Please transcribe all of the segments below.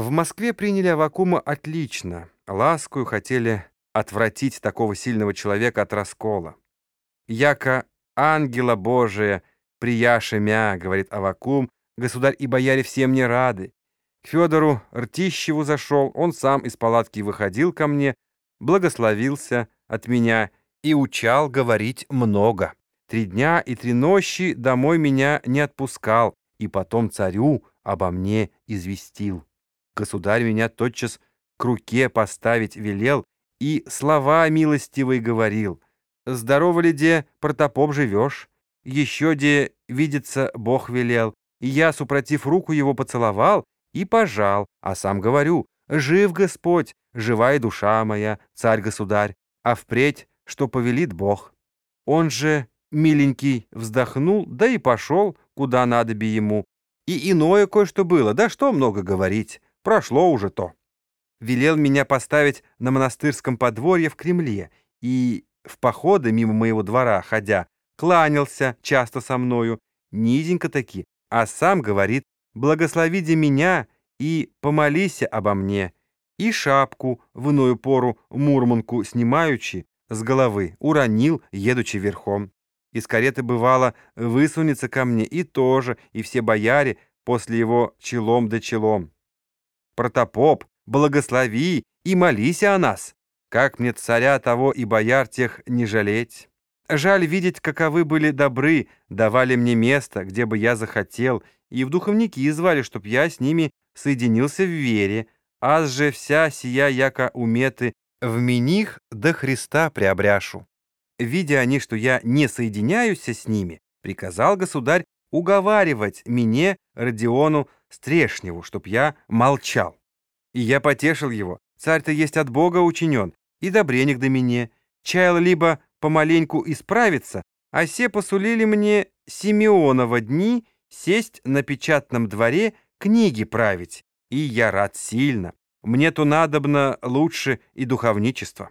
В Москве приняли Авакума отлично, ласкую хотели отвратить такого сильного человека от раскола. «Яко ангела Божия, прияша мя», — говорит Авакум, «государь и бояре всем не рады». К Федору Ртищеву зашел, он сам из палатки выходил ко мне, благословился от меня и учал говорить много. Три дня и три ночи домой меня не отпускал, и потом царю обо мне известил. Государь меня тотчас к руке поставить велел и слова милостивые говорил. Здорово ли, де, протопоп живешь? Еще де, видится, Бог велел. Я, супротив руку его, поцеловал и пожал, а сам говорю, жив Господь, живая душа моя, царь-государь, а впредь, что повелит Бог. Он же, миленький, вздохнул, да и пошел, куда надо би ему. И иное кое-что было, да что много говорить. Прошло уже то. Велел меня поставить на монастырском подворье в Кремле и в походы мимо моего двора, ходя, кланялся часто со мною, низенько таки, а сам говорит, благословите меня и помолися обо мне. И шапку в иную пору мурманку снимаючи с головы уронил, едучи верхом. Из кареты бывало высунется ко мне и тоже, и все бояре после его челом да челом. Протопоп, благослови и молись о нас. Как мне царя того и бояр тех не жалеть? Жаль видеть, каковы были добры, давали мне место, где бы я захотел, и в духовники звали, чтоб я с ними соединился в вере, аз же вся сия яко уметы в миних до Христа приобряшу. Видя они, что я не соединяюсь с ними, приказал государь уговаривать мне, Родиону Стрешневу, чтоб я молчал. И я потешил его. Царь-то есть от Бога учинен, и добренек до меня. Чаял либо помаленьку исправиться, а все посулили мне Симеонова дни сесть на печатном дворе книги править. И я рад сильно. Мне-то надобно лучше и духовничество.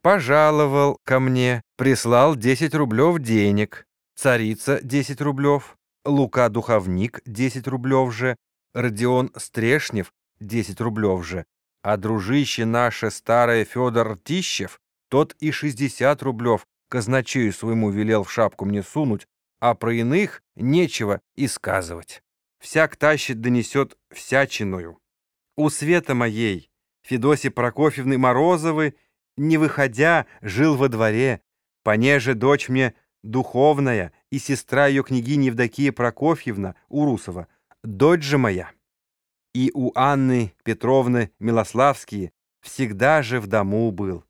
Пожаловал ко мне, прислал 10 рублев денег, царица 10 рублев, Лука Духовник 10 рублев же, Родион Стрешнев 10 рублев же, а дружище наше старое Федор Тищев, тот и 60 рублев казначею своему велел в шапку мне сунуть, а про иных нечего и сказывать. Всяк тащит донесет всячиную. У света моей, Федоси Прокофьевны Морозовы, не выходя, жил во дворе, понеже дочь мне духовная и сестра ее княгини Евдокия Прокофьевна Урусова, дочь же моя и у Анны Петровны Милославские всегда же в дому был.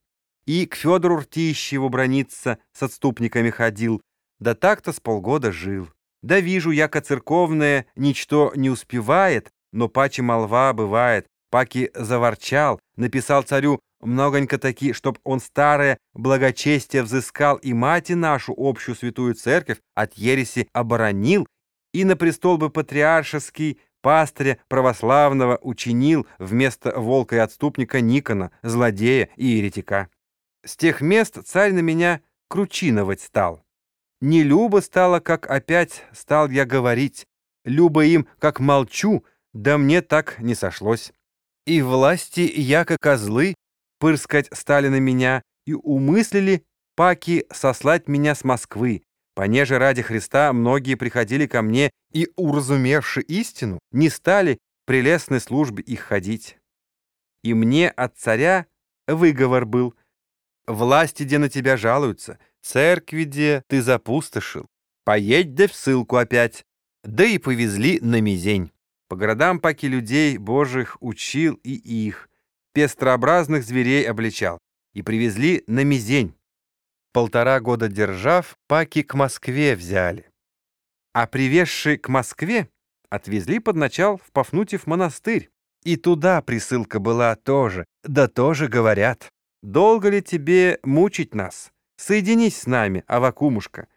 И к Федору Ртищеву брониться с отступниками ходил, да так-то с полгода жил. Да вижу, яко церковное ничто не успевает, но паче молва бывает. Паки заворчал, написал царю многонько таки, чтоб он старое благочестие взыскал и мати нашу общую святую церковь от ереси оборонил, и на престол бы патриаршеский пастыря православного учинил вместо волка и отступника Никона, злодея и еретика. С тех мест царь на меня кручиновать стал. Не любо стало, как опять стал я говорить, любо им, как молчу, да мне так не сошлось. И власти, яко козлы, пырскать стали на меня, и умыслили паки сослать меня с Москвы, Понеже ради Христа многие приходили ко мне и, уразумевши истину, не стали прелестной службе их ходить. И мне от царя выговор был. Власти, где на тебя жалуются, церкви, где ты запустошил, поедь да в ссылку опять. Да и повезли на мизень. По городам паки людей божьих учил и их, пестрообразных зверей обличал, и привезли на мизень полтора года держав, паки к Москве взяли. А привезши к Москве, отвезли под начал в Пафнутьев монастырь. И туда присылка была тоже, да тоже говорят. Долго ли тебе мучить нас? Соединись с нами, Авакумушка.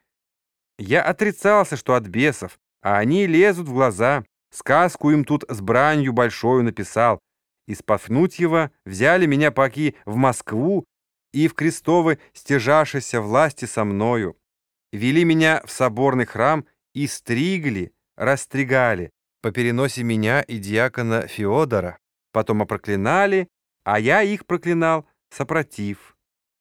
Я отрицался, что от бесов, а они лезут в глаза. Сказку им тут с бранью большою написал. Из Пафнутьева взяли меня паки в Москву и в крестовы стяжашися власти со мною. Вели меня в соборный храм и стригли, растригали, по переносе меня и диакона Феодора. потом опроклинали, а я их проклинал, сопротив.